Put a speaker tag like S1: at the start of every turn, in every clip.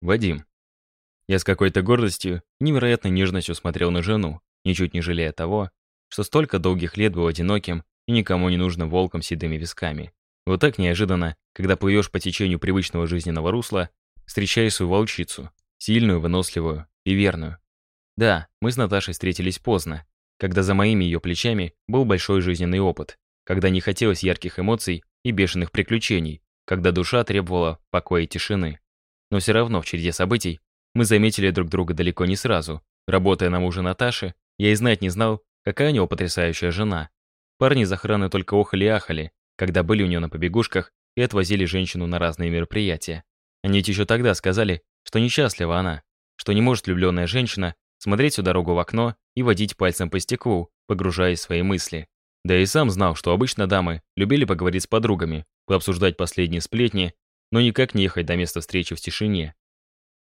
S1: Вадим. Я с какой-то гордостью, невероятной нежностью смотрел на жену, ничуть не жалея того, что столько долгих лет был одиноким и никому не нужным волком с седыми висками. Вот так неожиданно, когда плывешь по течению привычного жизненного русла, встречаешь свою волчицу, сильную, выносливую и верную. Да, мы с Наташей встретились поздно, когда за моими ее плечами был большой жизненный опыт, когда не хотелось ярких эмоций и бешеных приключений, когда душа требовала покоя и тишины. Но все равно в череде событий мы заметили друг друга далеко не сразу. Работая на мужа Наташи, я и знать не знал, какая у него потрясающая жена. Парни из охраны только охали ахали, когда были у нее на побегушках и отвозили женщину на разные мероприятия. Они ведь еще тогда сказали, что несчастлива она, что не может влюбленная женщина смотреть всю дорогу в окно и водить пальцем по стеклу, погружаясь в свои мысли. Да и сам знал, что обычно дамы любили поговорить с подругами, пообсуждать последние сплетни но никак не ехать до места встречи в тишине.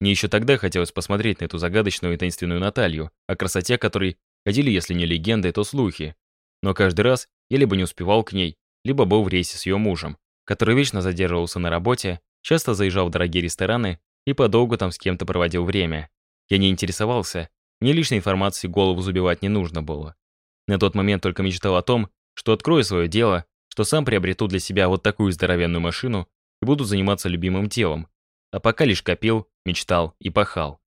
S1: Мне еще тогда хотелось посмотреть на эту загадочную и таинственную Наталью, о красоте которой ходили, если не легенды, то слухи. Но каждый раз я либо не успевал к ней, либо был в рейсе с ее мужем, который вечно задерживался на работе, часто заезжал в дорогие рестораны и подолгу там с кем-то проводил время. Я не интересовался, мне лишней информации голову забивать не нужно было. На тот момент только мечтал о том, что открою свое дело, что сам приобрету для себя вот такую здоровенную машину, и буду заниматься любимым делом. А пока лишь копил, мечтал и пахал.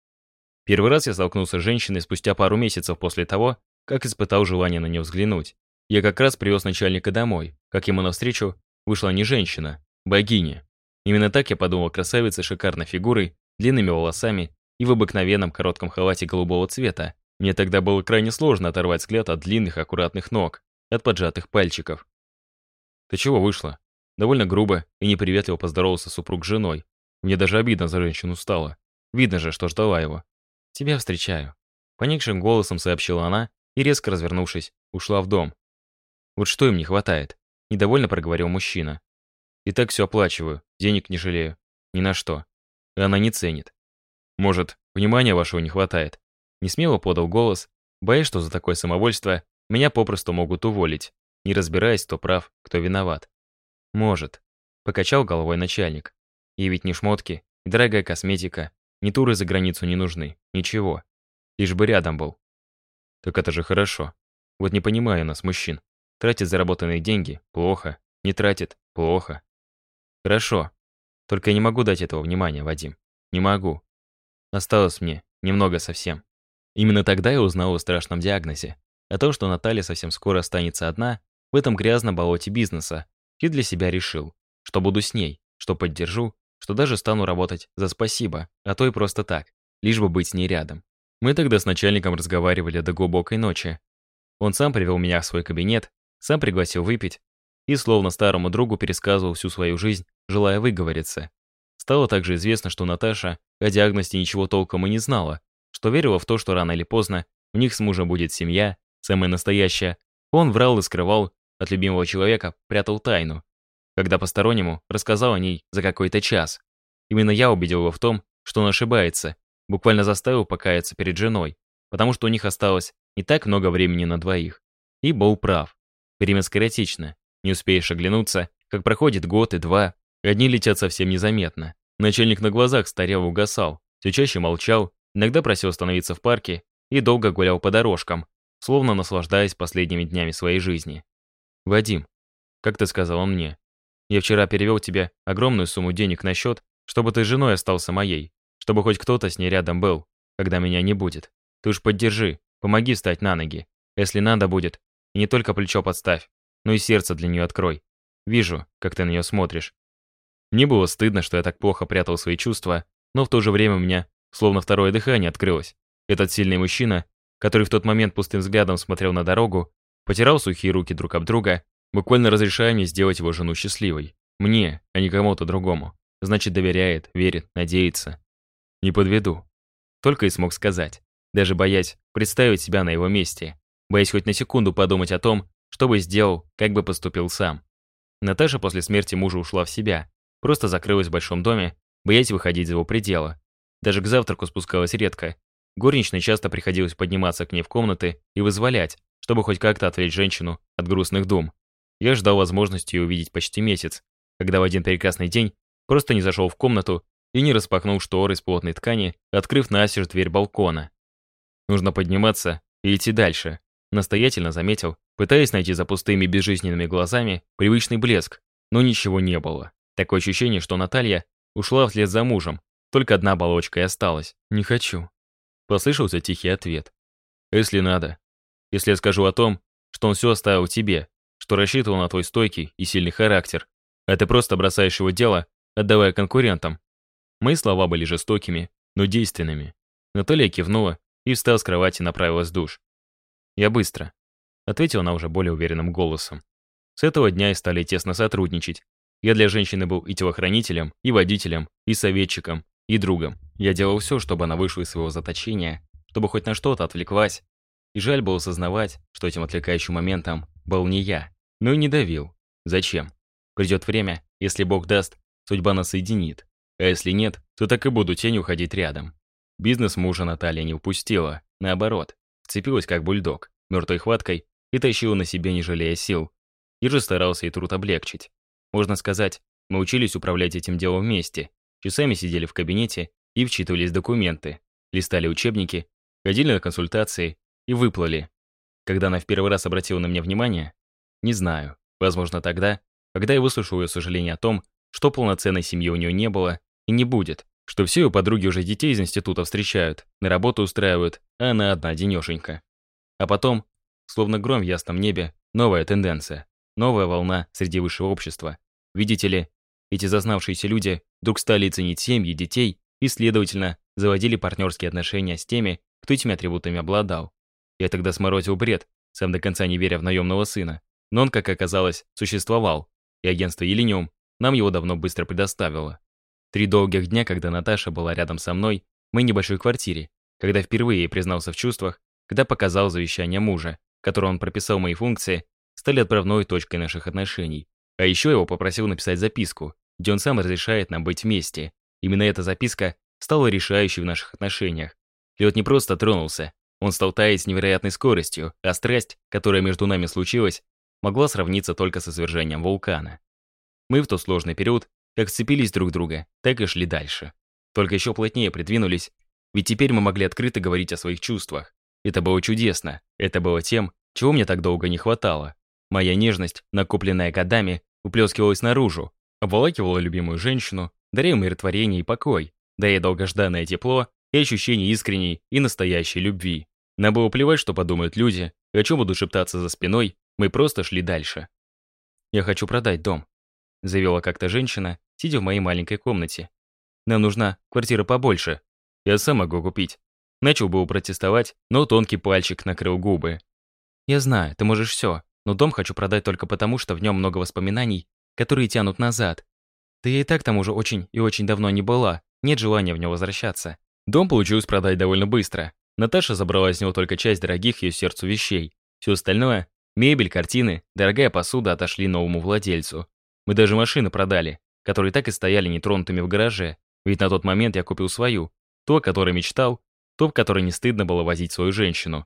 S1: Первый раз я столкнулся с женщиной спустя пару месяцев после того, как испытал желание на нее взглянуть. Я как раз привез начальника домой, как ему навстречу вышла не женщина, богиня. Именно так я подумал красавице шикарной фигурой, длинными волосами и в обыкновенном коротком халате голубого цвета. Мне тогда было крайне сложно оторвать взгляд от длинных аккуратных ног, от поджатых пальчиков. «Ты чего вышла?» Довольно грубо и неприветливо поздоровался супруг с женой. Мне даже обидно за женщину стало. Видно же, что ждала его. «Тебя встречаю», — поникшим голосом сообщила она и, резко развернувшись, ушла в дом. «Вот что им не хватает?» — недовольно проговорил мужчина. «И так все оплачиваю, денег не жалею. Ни на что. И она не ценит. Может, внимания вашего не хватает?» Несмело подал голос, боясь, что за такое самовольство меня попросту могут уволить, не разбираясь, кто прав, кто виноват. «Может», — покачал головой начальник. И ведь не шмотки, не дорогая косметика, ни туры за границу не нужны, ничего. Лишь бы рядом был». «Так это же хорошо. Вот не понимаю нас, мужчин. Тратит заработанные деньги – плохо, не тратит – плохо». «Хорошо. Только я не могу дать этого внимания, Вадим. Не могу. Осталось мне немного совсем». Именно тогда я узнал о страшном диагнозе. О том, что Наталья совсем скоро останется одна в этом грязном болоте бизнеса, и для себя решил, что буду с ней, что поддержу, что даже стану работать за спасибо, а то и просто так, лишь бы быть с ней рядом. Мы тогда с начальником разговаривали до глубокой ночи. Он сам привел меня в свой кабинет, сам пригласил выпить и словно старому другу пересказывал всю свою жизнь, желая выговориться. Стало также известно, что Наташа о диагнозе ничего толком и не знала, что верила в то, что рано или поздно у них с мужем будет семья, самая настоящая. Он врал и скрывал, от любимого человека прятал тайну, когда постороннему рассказал о ней за какой-то час. Именно я убедил его в том, что он ошибается, буквально заставил покаяться перед женой, потому что у них осталось не так много времени на двоих. И был прав. Время скоротечно. Не успеешь оглянуться, как проходит год и два, и одни летят совсем незаметно. Начальник на глазах старел угасал, все чаще молчал, иногда просил остановиться в парке и долго гулял по дорожкам, словно наслаждаясь последними днями своей жизни. «Вадим, как ты сказала мне, я вчера перевёл тебе огромную сумму денег на счет, чтобы ты женой остался моей, чтобы хоть кто-то с ней рядом был, когда меня не будет. Ты уж поддержи, помоги встать на ноги, если надо будет. И не только плечо подставь, но и сердце для неё открой. Вижу, как ты на неё смотришь». Мне было стыдно, что я так плохо прятал свои чувства, но в то же время у меня словно второе дыхание открылось. Этот сильный мужчина, который в тот момент пустым взглядом смотрел на дорогу, Потирал сухие руки друг об друга, буквально разрешая мне сделать его жену счастливой. Мне, а не кому-то другому. Значит, доверяет, верит, надеется. Не подведу. Только и смог сказать. Даже боясь представить себя на его месте. Боясь хоть на секунду подумать о том, что бы сделал, как бы поступил сам. Наташа после смерти мужа ушла в себя. Просто закрылась в большом доме, боясь выходить за его пределы. Даже к завтраку спускалась редко. Горничной часто приходилось подниматься к ней в комнаты и вызволять, чтобы хоть как-то отвлечь женщину от грустных дум. Я ждал возможности ее увидеть почти месяц, когда в один прекрасный день просто не зашел в комнату и не распахнул шторы из плотной ткани, открыв настежь дверь балкона. Нужно подниматься и идти дальше. Настоятельно заметил, пытаясь найти за пустыми безжизненными глазами привычный блеск, но ничего не было. Такое ощущение, что Наталья ушла вслед за мужем, только одна оболочка и осталась. «Не хочу», — послышался тихий ответ. «Если надо, если я скажу о том, что он все оставил тебе, что рассчитывал на твой стойкий и сильный характер, а ты просто бросаешь его дело, отдавая конкурентам. Мои слова были жестокими, но действенными. Наталья кивнула и, встала с кровати, и направилась в душ. «Я быстро», — ответила она уже более уверенным голосом. С этого дня и стали тесно сотрудничать. Я для женщины был и телохранителем, и водителем, и советчиком, и другом. Я делал все, чтобы она вышла из своего заточения, чтобы хоть на что-то отвлеклась, и жаль было осознавать, что этим отвлекающим моментом был не я. Но и не давил. Зачем? Придет время, если Бог даст, судьба нас соединит. А если нет, то так и буду тень уходить рядом. Бизнес мужа Наталья не упустила. Наоборот, вцепилась как бульдог, мертвой хваткой, и тащила на себе, не жалея сил. И же старался и труд облегчить. Можно сказать, мы учились управлять этим делом вместе. Часами сидели в кабинете и вчитывались в документы, листали учебники, ходили на консультации и выплыли. Когда она в первый раз обратила на меня внимание, не знаю, возможно тогда, когда я выслушал ее сожаление о том, что полноценной семьи у нее не было и не будет, что все ее подруги уже детей из института встречают, на работу устраивают, а она одна денешенька. А потом, словно гром в ясном небе, новая тенденция, новая волна среди высшего общества. Видите ли, эти зазнавшиеся люди вдруг стали ценить семьи, детей и, следовательно, заводили партнерские отношения с теми, кто этими атрибутами обладал. Я тогда сморозил бред, сам до конца не веря в наемного сына. Но он, как оказалось, существовал, и агентство «Елениум» нам его давно быстро предоставило. Три долгих дня, когда Наташа была рядом со мной, мы в небольшой квартире, когда впервые я признался в чувствах, когда показал завещание мужа, которое он прописал мои функции, стали отправной точкой наших отношений. А еще его попросил написать записку, где он сам разрешает нам быть вместе. Именно эта записка стала решающей в наших отношениях. и Лед не просто тронулся, он стал таять с невероятной скоростью, а страсть, которая между нами случилась, могла сравниться только со свержением вулкана. Мы в тот сложный период как сцепились друг друга, так и шли дальше. Только еще плотнее придвинулись, ведь теперь мы могли открыто говорить о своих чувствах. Это было чудесно, это было тем, чего мне так долго не хватало. Моя нежность, накопленная годами, уплескивалась наружу, обволакивала любимую женщину, даря умиротворение и покой, даря долгожданное тепло и ощущение искренней и настоящей любви. Нам было плевать, что подумают люди, о чем буду шептаться за спиной, мы просто шли дальше. «Я хочу продать дом», — заявила как-то женщина, сидя в моей маленькой комнате. «Нам нужна квартира побольше. Я сам могу купить». Начал было протестовать, но тонкий пальчик накрыл губы. «Я знаю, ты можешь все, но дом хочу продать только потому, что в нем много воспоминаний, которые тянут назад. Да я и так там уже очень и очень давно не была, нет желания в него возвращаться. Дом получилось продать довольно быстро. Наташа забрала из него только часть дорогих ее сердцу вещей. Все остальное — мебель, картины, дорогая посуда — отошли новому владельцу. Мы даже машины продали, которые так и стояли нетронутыми в гараже, ведь на тот момент я купил свою, то, о которой мечтал, то, в которой не стыдно было возить свою женщину.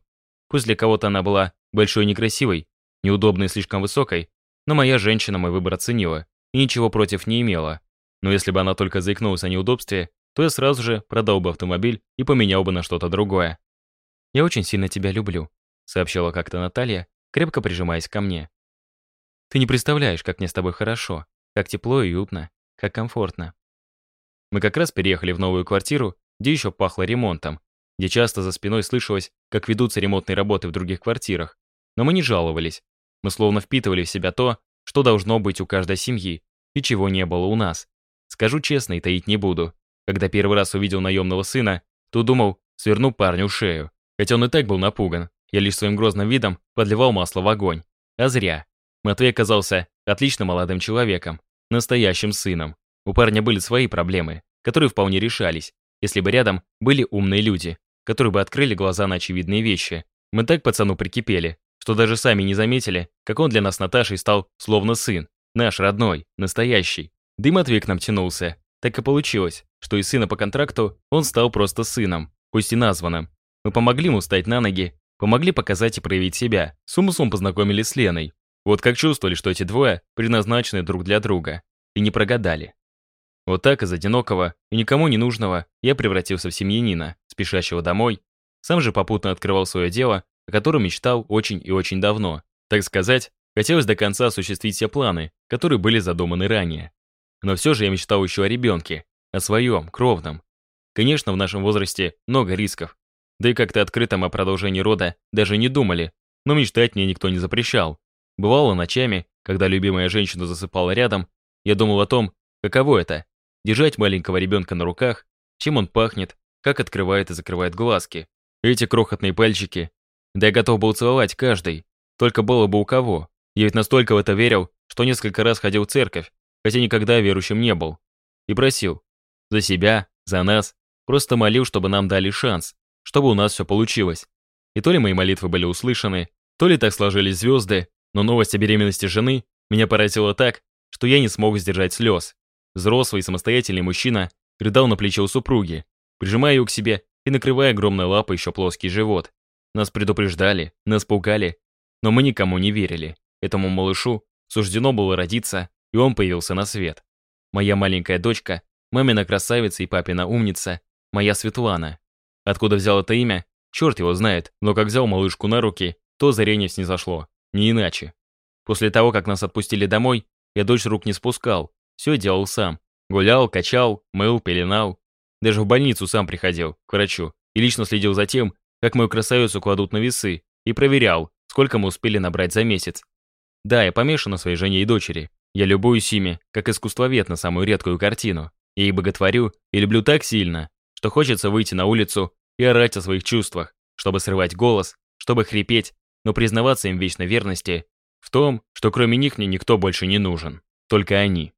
S1: Пусть для кого-то она была большой и некрасивой, неудобной и слишком высокой, но моя женщина мой выбор оценила и ничего против не имела. Но если бы она только заикнулась о неудобстве, то я сразу же продал бы автомобиль и поменял бы на что-то другое. «Я очень сильно тебя люблю», — сообщила как-то Наталья, крепко прижимаясь ко мне. «Ты не представляешь, как мне с тобой хорошо, как тепло и уютно, как комфортно». Мы как раз переехали в новую квартиру, где еще пахло ремонтом, где часто за спиной слышалось, как ведутся ремонтные работы в других квартирах. Но мы не жаловались. Мы словно впитывали в себя то, что должно быть у каждой семьи и чего не было у нас. Скажу честно и таить не буду. Когда первый раз увидел наемного сына, то думал, сверну парню шею. Хотя он и так был напуган. Я лишь своим грозным видом подливал масло в огонь. А зря. Матвей оказался отличным молодым человеком, настоящим сыном. У парня были свои проблемы, которые вполне решались, если бы рядом были умные люди, которые бы открыли глаза на очевидные вещи. Мы так пацану прикипели, что даже сами не заметили, как он для нас Наташей стал словно сын, наш родной, настоящий. Да и Матвей к нам тянулся. Так и получилось, что и сына по контракту он стал просто сыном, пусть и названным. Мы помогли ему встать на ноги, помогли показать и проявить себя. С умыслом познакомились с Леной. Вот как чувствовали, что эти двое предназначены друг для друга. И не прогадали. Вот так из одинокого и никому не нужного я превратился в семьянина, спешащего домой. Сам же попутно открывал свое дело, о котором мечтал очень и очень давно. Так сказать, хотелось до конца осуществить все планы, которые были задуманы ранее. Но все же я мечтал еще о ребенке, о своем, кровном. Конечно, в нашем возрасте много рисков. Да и как-то открытым о продолжении рода даже не думали, но мечтать мне никто не запрещал. Бывало ночами, когда любимая женщина засыпала рядом, я думал о том, каково это – держать маленького ребенка на руках, чем он пахнет, как открывает и закрывает глазки. Эти крохотные пальчики. Да я готов был целовать каждый, только было бы у кого. Я ведь настолько в это верил, что несколько раз ходил в церковь, хотя никогда верующим не был. И просил, за себя, за нас. Просто молил, чтобы нам дали шанс, чтобы у нас все получилось. И то ли мои молитвы были услышаны, то ли так сложились звезды, но новость о беременности жены меня поразила так, что я не смог сдержать слез. Взрослый самостоятельный мужчина рыдал на плечо у супруги, прижимая ее к себе и накрывая огромной лапой еще плоский живот. Нас предупреждали, нас пугали, но мы никому не верили. Этому малышу суждено было родиться, и он появился на свет. Моя маленькая дочка Мамина красавица и папина умница. Моя Светлана. Откуда взял это имя? Черт его знает, но как взял малышку на руки, то зарение снизошло. Не иначе. После того, как нас отпустили домой, я дочь рук не спускал. Все делал сам. Гулял, качал, мыл, пеленал. Даже в больницу сам приходил, к врачу. И лично следил за тем, как мою красавицу кладут на весы. И проверял, сколько мы успели набрать за месяц. Да, я помешан на своей жене и дочери. Я любуюсь ими, как искусствовед на самую редкую картину. Я и боготворю, и люблю так сильно, что хочется выйти на улицу и орать о своих чувствах, чтобы срывать голос, чтобы хрипеть, но признаваться им вечной верности в том, что кроме них мне никто больше не нужен, только они.